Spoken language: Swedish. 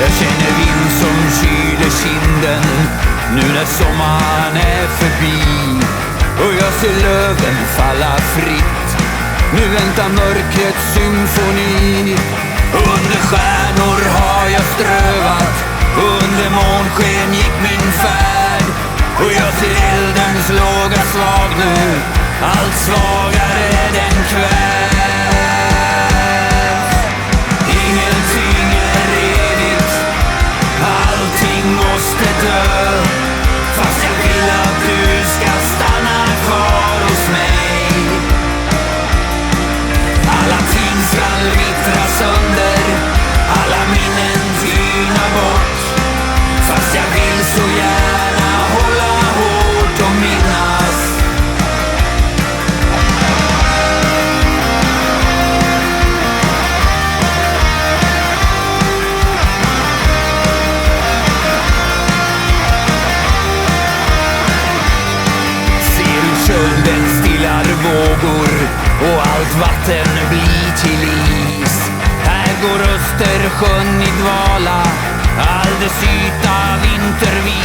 Jag känner vind som kyler kinden nu när sommaren är förbi. Och jag ser löven falla fritt. Nu väntar mörkrets symfoni. Under stjärnor har jag strövat. Under månsken gick min färd. Och jag ser eldens låga slag nu. Allt svagare den kväll. Vågor och allt vatten blir till is. Här går Östersjön i dvala, all dess yta vintervis.